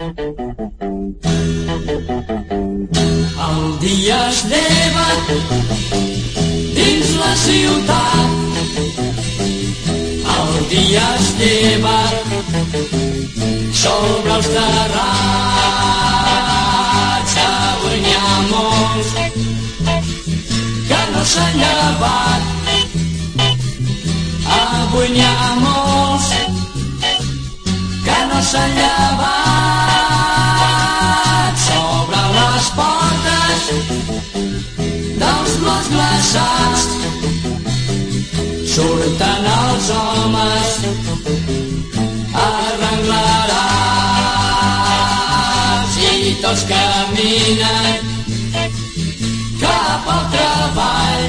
El dia es lleva dins la ciutat. El dia es lleva sobre els terrats. Avui n'hi ha molts que no s'han llevat. Avui n'hi ha molts que no s'han llevat Surten els homes arrenglarats i tots caminen cap al treball.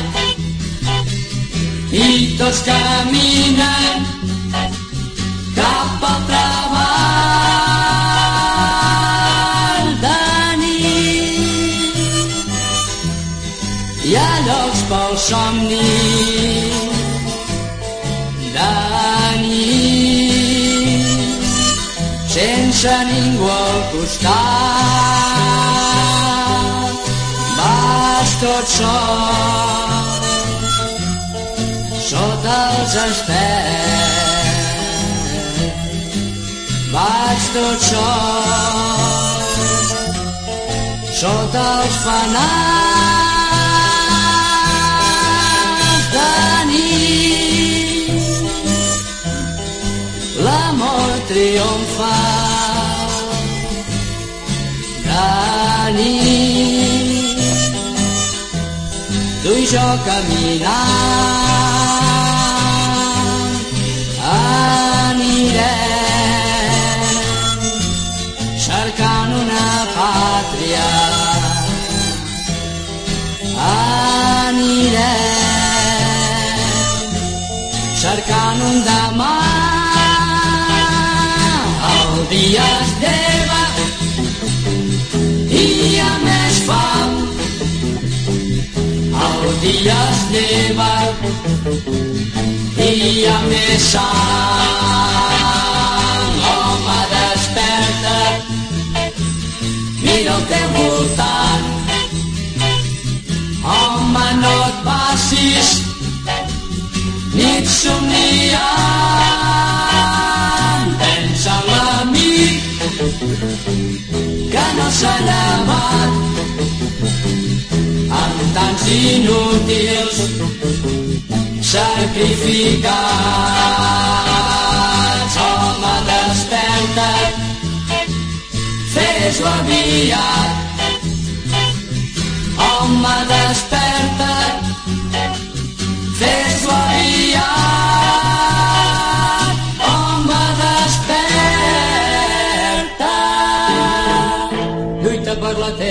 I tots caminen cap al treball de nit. Hi ha llocs pel somni nit, sense ningú al costat. Vas tot sol, sota els estels. Vaig tot sol, sota els fanals L'amor triomfa de nit. Tu i jo caminant anirem cercant una pàtria. Anirem cercant un demà. El dia es lleva i ha més fam. El dia es lleva i ha més sang. Home, desperta't, mira al teu voltant. Home, no et passis, nit somniant. Amb tants inútils sacrificats. Home, desperta't, fes-ho aviat. Home, desperta't, desperta't, lluita per la teva